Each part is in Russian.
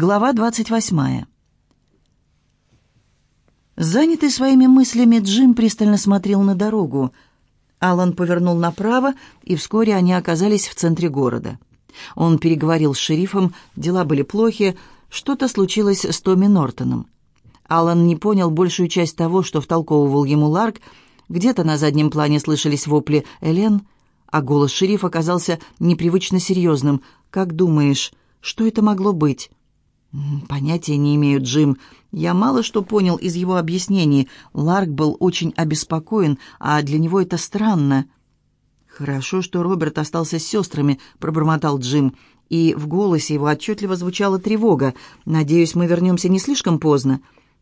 Глава 28. Занятый своими мыслями, Джим пристально смотрел на дорогу. Алан повернул направо, и вскоре они оказались в центре города. Он переговорил с шерифом, дела были плохи, что-то случилось с Томми Нортоном. Алан не понял большую часть того, что втолковывал ему Ларк. Где-то на заднем плане слышались вопли «Элен», а голос шерифа оказался непривычно серьезным. «Как думаешь, что это могло быть?» «Понятия не имею, Джим. Я мало что понял из его объяснений. Ларк был очень обеспокоен, а для него это странно». «Хорошо, что Роберт остался с сестрами», — пробормотал Джим. И в голосе его отчетливо звучала тревога. «Надеюсь, мы вернемся не слишком поздно.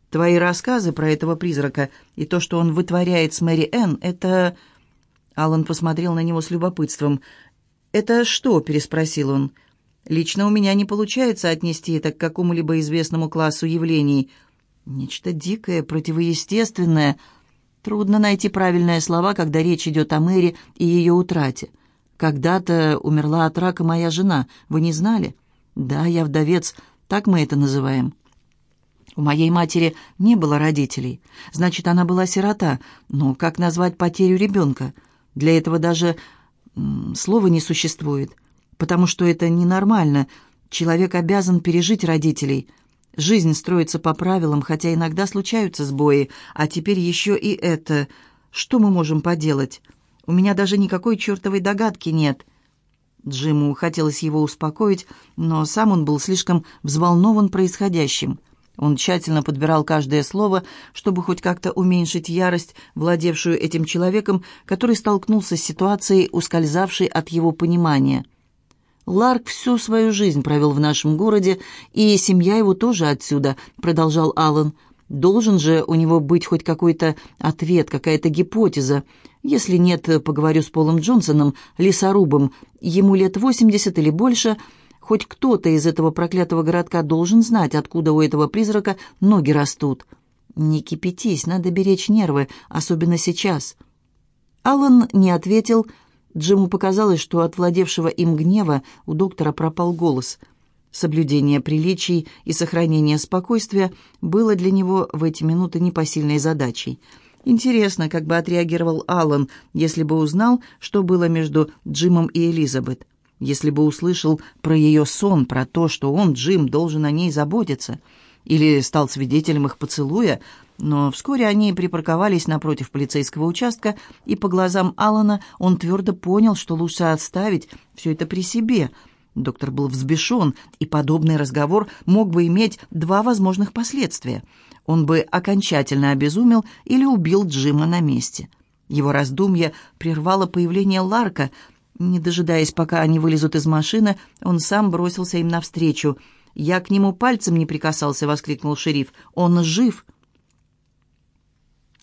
Твои рассказы про этого призрака и то, что он вытворяет с Мэри Энн, это...» Алан посмотрел на него с любопытством. «Это что?» — переспросил он. Лично у меня не получается отнести это к какому-либо известному классу явлений. Нечто дикое, противоестественное. Трудно найти правильные слова, когда речь идет о Мэри и ее утрате. Когда-то умерла от рака моя жена. Вы не знали? Да, я вдовец, так мы это называем. У моей матери не было родителей. Значит, она была сирота. Но как назвать потерю ребенка? Для этого даже слова не существует потому что это ненормально. Человек обязан пережить родителей. Жизнь строится по правилам, хотя иногда случаются сбои, а теперь еще и это. Что мы можем поделать? У меня даже никакой чертовой догадки нет». Джиму хотелось его успокоить, но сам он был слишком взволнован происходящим. Он тщательно подбирал каждое слово, чтобы хоть как-то уменьшить ярость, владевшую этим человеком, который столкнулся с ситуацией, ускользавшей от его понимания – Ларк всю свою жизнь провел в нашем городе, и семья его тоже отсюда», — продолжал Аллан. «Должен же у него быть хоть какой-то ответ, какая-то гипотеза. Если нет, поговорю с Полом Джонсоном, лесорубом. Ему лет восемьдесят или больше. Хоть кто-то из этого проклятого городка должен знать, откуда у этого призрака ноги растут. Не кипятись, надо беречь нервы, особенно сейчас». Аллан не ответил, — Джиму показалось, что от владевшего им гнева у доктора пропал голос. Соблюдение приличий и сохранение спокойствия было для него в эти минуты непосильной задачей. Интересно, как бы отреагировал Аллан, если бы узнал, что было между Джимом и Элизабет. Если бы услышал про ее сон, про то, что он, Джим, должен о ней заботиться. Или стал свидетелем их поцелуя, но вскоре они припарковались напротив полицейского участка, и по глазам Алана он твердо понял, что лучше оставить все это при себе. Доктор был взбешен, и подобный разговор мог бы иметь два возможных последствия. Он бы окончательно обезумел или убил Джима на месте. Его раздумье прервало появление Ларка. Не дожидаясь, пока они вылезут из машины, он сам бросился им навстречу. «Я к нему пальцем не прикасался», — воскликнул шериф. «Он жив!»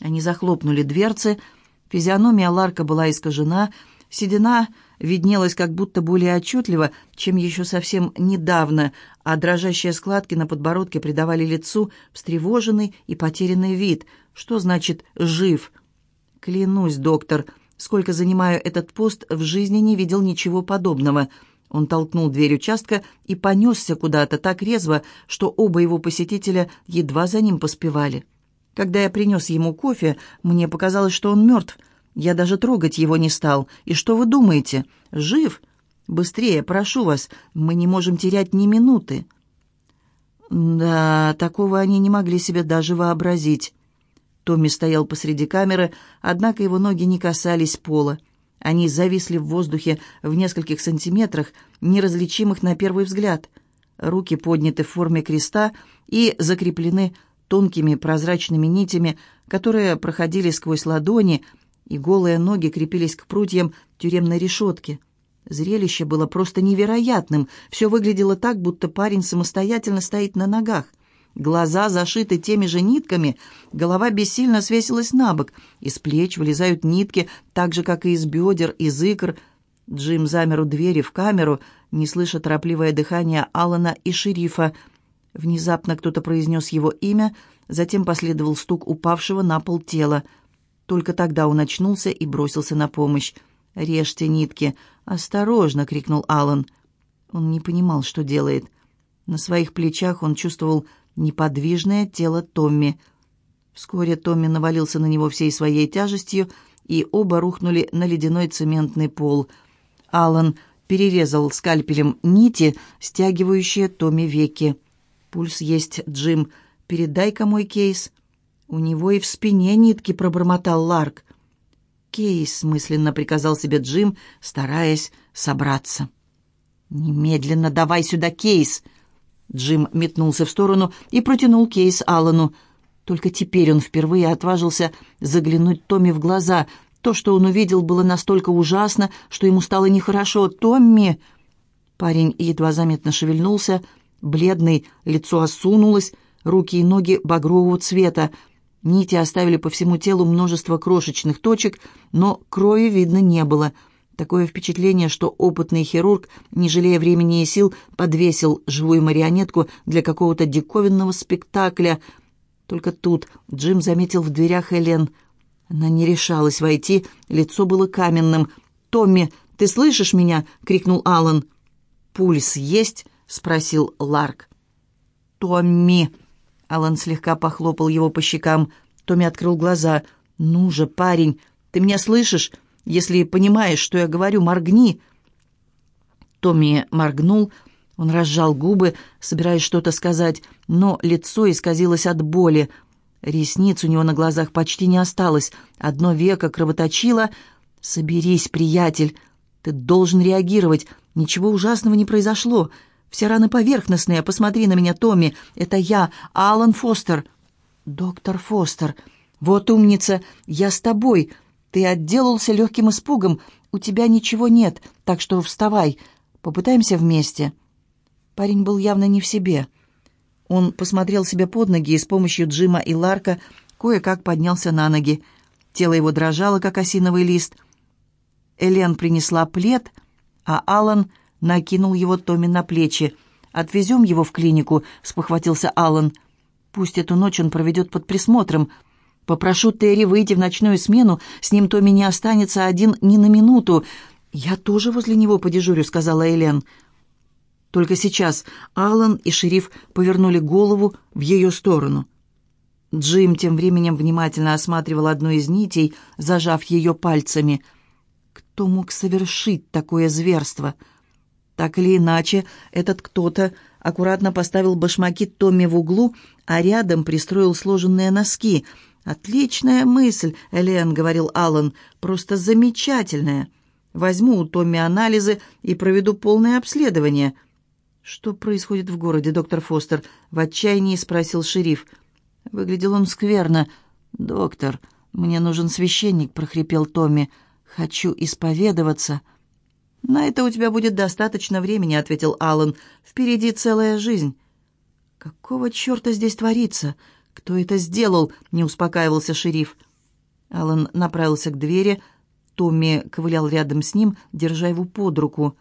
Они захлопнули дверцы. Физиономия Ларка была искажена, седина виднелась как будто более отчетливо, чем еще совсем недавно, а дрожащие складки на подбородке придавали лицу встревоженный и потерянный вид. Что значит «жив»? «Клянусь, доктор, сколько занимаю этот пост, в жизни не видел ничего подобного». Он толкнул дверь участка и понесся куда-то так резво, что оба его посетителя едва за ним поспевали. Когда я принес ему кофе, мне показалось, что он мертв. Я даже трогать его не стал. И что вы думаете? Жив? Быстрее, прошу вас, мы не можем терять ни минуты. Да, такого они не могли себе даже вообразить. Томми стоял посреди камеры, однако его ноги не касались пола. Они зависли в воздухе в нескольких сантиметрах, неразличимых на первый взгляд. Руки подняты в форме креста и закреплены тонкими прозрачными нитями, которые проходили сквозь ладони, и голые ноги крепились к прутьям тюремной решетки. Зрелище было просто невероятным. Все выглядело так, будто парень самостоятельно стоит на ногах. Глаза зашиты теми же нитками, голова бессильно свесилась на бок, из плеч вылезают нитки, так же, как и из бедер, из икр. Джим замер у двери в камеру, не слыша торопливое дыхание Алана и шерифа — Внезапно кто-то произнес его имя, затем последовал стук упавшего на пол тела. Только тогда он очнулся и бросился на помощь. «Режьте нитки!» «Осторожно!» — крикнул Алан. Он не понимал, что делает. На своих плечах он чувствовал неподвижное тело Томми. Вскоре Томми навалился на него всей своей тяжестью, и оба рухнули на ледяной цементный пол. Алан перерезал скальпелем нити, стягивающие Томми веки. «Пульс есть, Джим. Передай-ка мой кейс». «У него и в спине нитки», — пробормотал Ларк. «Кейс», — мысленно приказал себе Джим, стараясь собраться. «Немедленно давай сюда кейс!» Джим метнулся в сторону и протянул кейс Аллану. Только теперь он впервые отважился заглянуть Томми в глаза. То, что он увидел, было настолько ужасно, что ему стало нехорошо. «Томми!» Парень едва заметно шевельнулся, бледный, лицо осунулось, руки и ноги багрового цвета. Нити оставили по всему телу множество крошечных точек, но крови видно не было — Такое впечатление, что опытный хирург, не жалея времени и сил, подвесил живую марионетку для какого-то диковинного спектакля. Только тут Джим заметил в дверях Элен. Она не решалась войти, лицо было каменным. «Томми, ты слышишь меня?» — крикнул Алан. «Пульс есть?» — спросил Ларк. «Томми!» — Алан слегка похлопал его по щекам. Томми открыл глаза. «Ну же, парень, ты меня слышишь? Если понимаешь, что я говорю, моргни». Томми моргнул, он разжал губы, собираясь что-то сказать, но лицо исказилось от боли. Ресниц у него на глазах почти не осталось, одно веко кровоточило. «Соберись, приятель, ты должен реагировать, ничего ужасного не произошло. Все раны поверхностные, посмотри на меня, Томми, это я, Алан Фостер». «Доктор Фостер, вот умница, я с тобой», ты отделался легким испугом. У тебя ничего нет, так что вставай. Попытаемся вместе». Парень был явно не в себе. Он посмотрел себе под ноги и с помощью Джима и Ларка кое-как поднялся на ноги. Тело его дрожало, как осиновый лист. Элен принесла плед, а Алан накинул его Томми на плечи. «Отвезем его в клинику», — спохватился Алан. «Пусть эту ночь он проведет под присмотром. Попрошу Терри выйти в ночную смену, с ним Томми не останется один ни на минуту. Я тоже возле него подежурю», — сказала Элен. Только сейчас Алан и шериф повернули голову в ее сторону. Джим тем временем внимательно осматривал одну из нитей, зажав ее пальцами. Кто мог совершить такое зверство? Так или иначе, этот кто-то аккуратно поставил башмаки Томми в углу, а рядом пристроил сложенные носки — «Отличная мысль, Элен», — говорил Аллан, — «просто замечательная. Возьму у Томми анализы и проведу полное обследование». «Что происходит в городе, доктор Фостер?» — в отчаянии спросил шериф. Выглядел он скверно. «Доктор, мне нужен священник», — прохрипел Томми. «Хочу исповедоваться». «На это у тебя будет достаточно времени», — ответил Аллан. «Впереди целая жизнь». «Какого черта здесь творится?» «Кто это сделал?» — не успокаивался шериф. Алан направился к двери. Томми ковылял рядом с ним, держа его под руку.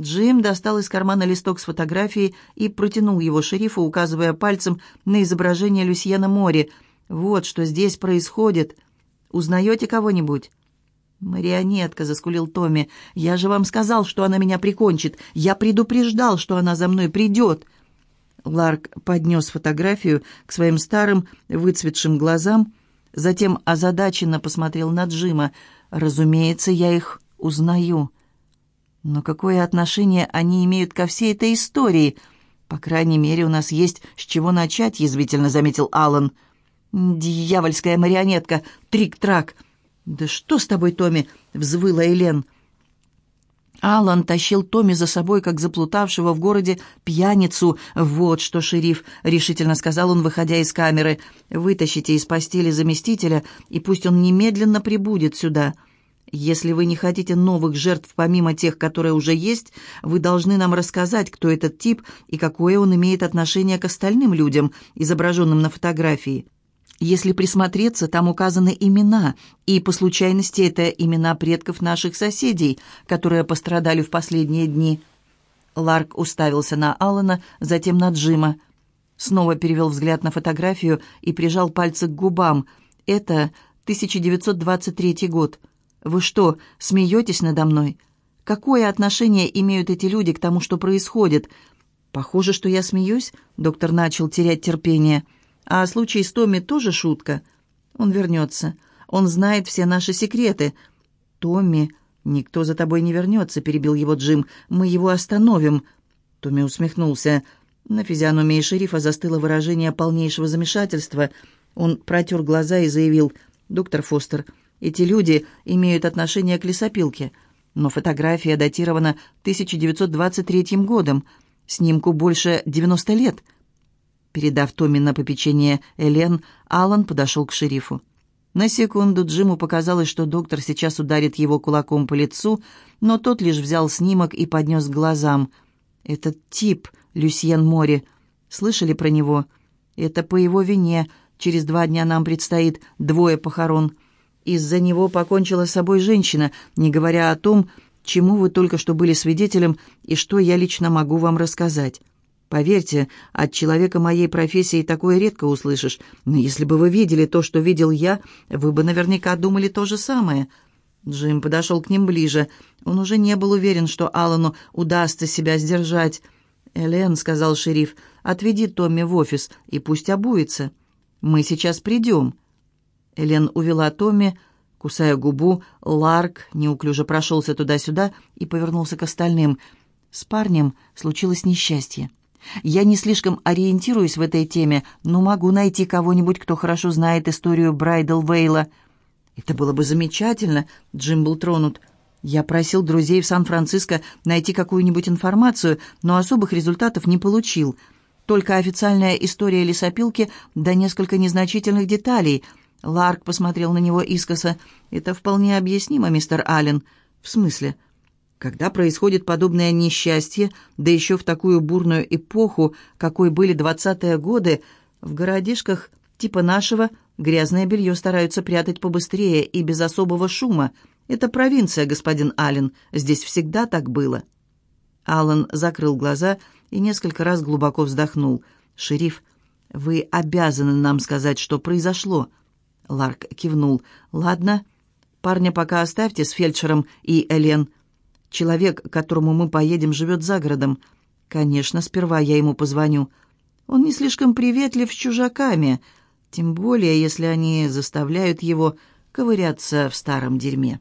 Джим достал из кармана листок с фотографией и протянул его шерифу, указывая пальцем на изображение Люсьена Мори. «Вот что здесь происходит. Узнаете кого-нибудь?» «Марионетка», — заскулил Томми. «Я же вам сказал, что она меня прикончит. Я предупреждал, что она за мной придет». Ларк поднес фотографию к своим старым выцветшим глазам, затем озадаченно посмотрел на Джима. «Разумеется, я их узнаю». «Но какое отношение они имеют ко всей этой истории?» «По крайней мере, у нас есть с чего начать», — язвительно заметил Аллан. «Дьявольская марионетка! Трик-трак!» «Да что с тобой, Томми?» — взвыла Элен. Алан тащил Томми за собой, как заплутавшего в городе пьяницу. «Вот что, шериф», — решительно сказал он, выходя из камеры, — «вытащите из постели заместителя, и пусть он немедленно прибудет сюда. Если вы не хотите новых жертв помимо тех, которые уже есть, вы должны нам рассказать, кто этот тип и какое он имеет отношение к остальным людям, изображенным на фотографии». Если присмотреться, там указаны имена, и по случайности это имена предков наших соседей, которые пострадали в последние дни. Ларк уставился на Алана, затем на Джима. Снова перевел взгляд на фотографию и прижал пальцы к губам. «Это 1923 год. Вы что, смеетесь надо мной? Какое отношение имеют эти люди к тому, что происходит? «Похоже, что я смеюсь», — доктор начал терять терпение. «А случай с Томми тоже шутка. Он вернется. Он знает все наши секреты». «Томми, никто за тобой не вернется», — перебил его Джим. «Мы его остановим». Томми усмехнулся. На физиономии шерифа застыло выражение полнейшего замешательства. Он протер глаза и заявил, «Доктор Фостер, эти люди имеют отношение к лесопилке, но фотография датирована 1923 годом. Снимку больше 90 лет». Передав Томми на попечение Элен, Алан подошел к шерифу. На секунду Джиму показалось, что доктор сейчас ударит его кулаком по лицу, но тот лишь взял снимок и поднес к глазам. «Этот тип, Люсьен Мори, слышали про него? Это по его вине. Через два дня нам предстоит двое похорон. Из-за него покончила с собой женщина, не говоря о том, чему вы только что были свидетелем и что я лично могу вам рассказать. Поверьте, от человека моей профессии такое редко услышишь, но если бы вы видели то, что видел я, вы бы наверняка думали то же самое». Джим подошел к ним ближе. Он уже не был уверен, что Аллану удастся себя сдержать. «Элен», — сказал шериф, — «отведи Томми в офис и пусть обуется. Мы сейчас придем». Элен увела Томми, кусая губу. Ларк неуклюже прошелся туда-сюда и повернулся к остальным. С парнем случилось несчастье. Я не слишком ориентируюсь в этой теме, но могу найти кого-нибудь, кто хорошо знает историю Брайдл Вейла. Это было бы замечательно, Джим был тронут. Я просил друзей в Сан-Франциско найти какую-нибудь информацию, но особых результатов не получил. Только официальная история лесопилки да несколько незначительных деталей — Ларк посмотрел на него искоса. «Это вполне объяснимо, мистер Аллен». «В смысле?» «Когда происходит подобное несчастье, да еще в такую бурную эпоху, какой были двадцатые годы, в городишках типа нашего грязное белье стараются прятать побыстрее и без особого шума. Это провинция, господин Аллен, здесь всегда так было». Аллен закрыл глаза и несколько раз глубоко вздохнул. «Шериф, вы обязаны нам сказать, что произошло». Ларк кивнул. «Ладно, парня пока оставьте с фельдшером и Элен. Человек, к которому мы поедем, живет за городом. Конечно, сперва я ему позвоню. Он не слишком приветлив с чужаками, тем более, если они заставляют его ковыряться в старом дерьме».